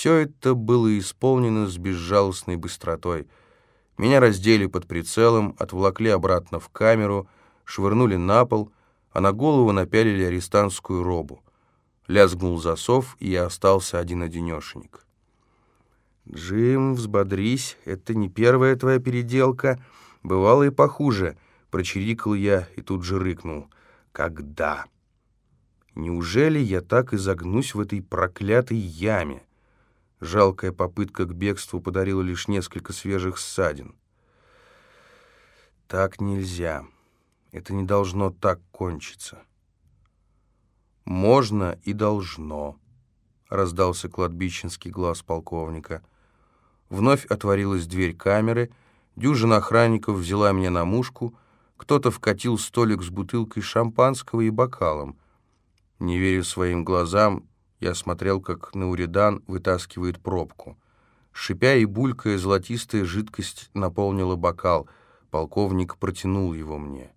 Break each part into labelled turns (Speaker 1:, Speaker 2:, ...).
Speaker 1: все это было исполнено с безжалостной быстротой. Меня раздели под прицелом, отволокли обратно в камеру, швырнули на пол, а на голову напялили арестантскую робу. Лязгнул засов, и я остался один-одинешенек. «Джим, взбодрись, это не первая твоя переделка. Бывало и похуже», — прочирикал я и тут же рыкнул. «Когда?» «Неужели я так и загнусь в этой проклятой яме?» Жалкая попытка к бегству подарила лишь несколько свежих ссадин. «Так нельзя. Это не должно так кончиться». «Можно и должно», — раздался кладбищенский глаз полковника. Вновь отворилась дверь камеры, дюжина охранников взяла меня на мушку, кто-то вкатил столик с бутылкой шампанского и бокалом. Не веря своим глазам, я смотрел, как Науридан вытаскивает пробку. Шипя и булькая, золотистая жидкость наполнила бокал. Полковник протянул его мне.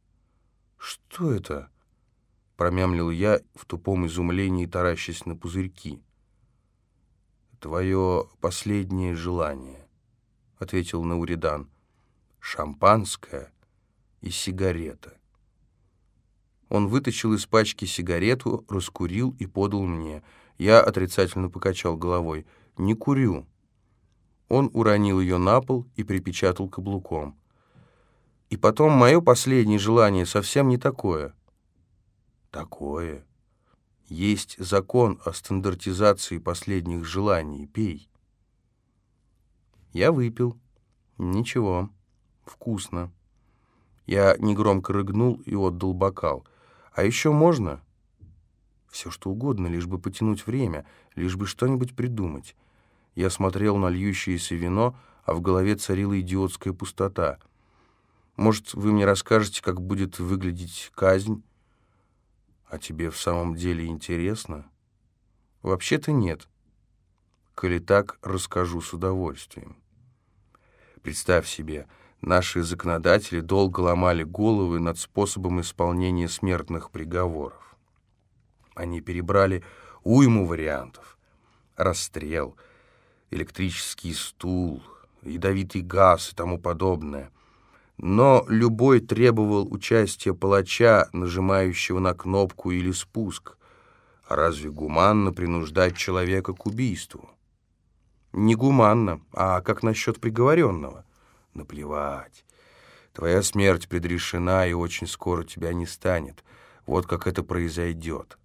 Speaker 1: «Что это?» — промямлил я в тупом изумлении, таращась на пузырьки твое последнее желание», — ответил Науридан. «Шампанское и сигарета». Он вытащил из пачки сигарету, раскурил и подал мне. Я отрицательно покачал головой. «Не курю». Он уронил ее на пол и припечатал каблуком. «И потом мое последнее желание совсем не такое». «Такое?» Есть закон о стандартизации последних желаний. Пей. Я выпил. Ничего. Вкусно. Я негромко рыгнул и отдал бокал. А еще можно? Все что угодно, лишь бы потянуть время, лишь бы что-нибудь придумать. Я смотрел на льющееся вино, а в голове царила идиотская пустота. Может, вы мне расскажете, как будет выглядеть казнь? А тебе в самом деле интересно? Вообще-то нет. Коли так, расскажу с удовольствием. Представь себе, наши законодатели долго ломали головы над способом исполнения смертных приговоров. Они перебрали уйму вариантов. Расстрел, электрический стул, ядовитый газ и тому подобное — но любой требовал участия палача, нажимающего на кнопку или спуск. А разве гуманно принуждать человека к убийству? Не гуманно, а как насчет приговоренного? Наплевать. Твоя смерть предрешена, и очень скоро тебя не станет. Вот как это произойдет.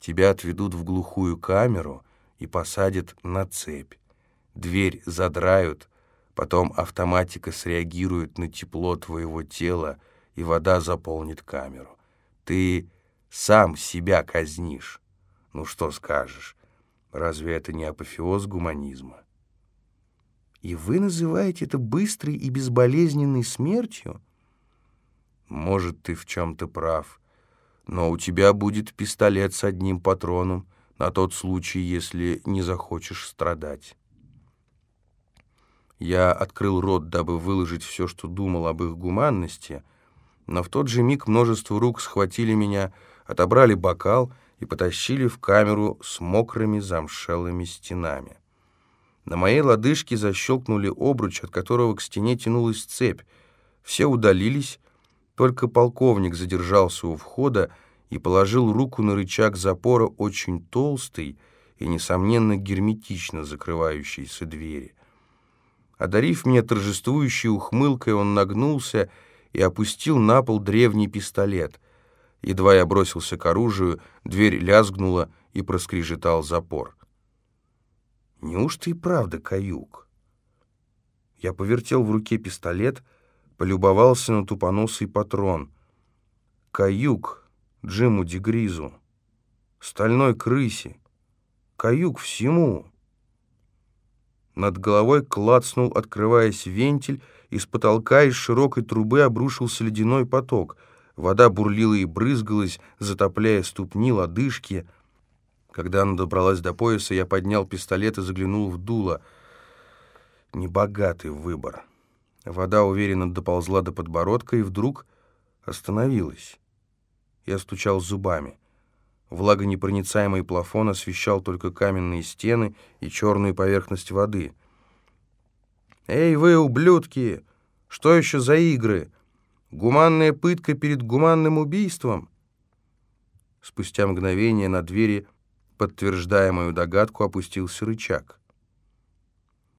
Speaker 1: Тебя отведут в глухую камеру и посадят на цепь. Дверь задрают — Потом автоматика среагирует на тепло твоего тела, и вода заполнит камеру. Ты сам себя казнишь. Ну что скажешь? Разве это не апофеоз гуманизма? И вы называете это быстрой и безболезненной смертью? Может, ты в чем-то прав, но у тебя будет пистолет с одним патроном на тот случай, если не захочешь страдать. Я открыл рот, дабы выложить все, что думал об их гуманности, но в тот же миг множество рук схватили меня, отобрали бокал и потащили в камеру с мокрыми замшелыми стенами. На моей лодыжке защелкнули обруч, от которого к стене тянулась цепь. Все удалились, только полковник задержался у входа и положил руку на рычаг запора очень толстый и, несомненно, герметично закрывающейся двери. Одарив меня торжествующей ухмылкой, он нагнулся и опустил на пол древний пистолет. Едва я бросился к оружию, дверь лязгнула и проскрежетал запор. Неужто и правда каюк? Я повертел в руке пистолет, полюбовался на тупоносый патрон. Каюк Джиму Дегризу, стальной крысе, каюк всему. Над головой клацнул, открываясь вентиль, из потолка из широкой трубы обрушился ледяной поток. Вода бурлила и брызгалась, затопляя ступни, лодыжки. Когда она добралась до пояса, я поднял пистолет и заглянул в дуло. Небогатый выбор. Вода уверенно доползла до подбородка и вдруг остановилась. Я стучал зубами. Влагонепроницаемый плафон освещал только каменные стены и черную поверхность воды. «Эй, вы, ублюдки! Что еще за игры? Гуманная пытка перед гуманным убийством?» Спустя мгновение на двери, подтверждая мою догадку, опустился рычаг.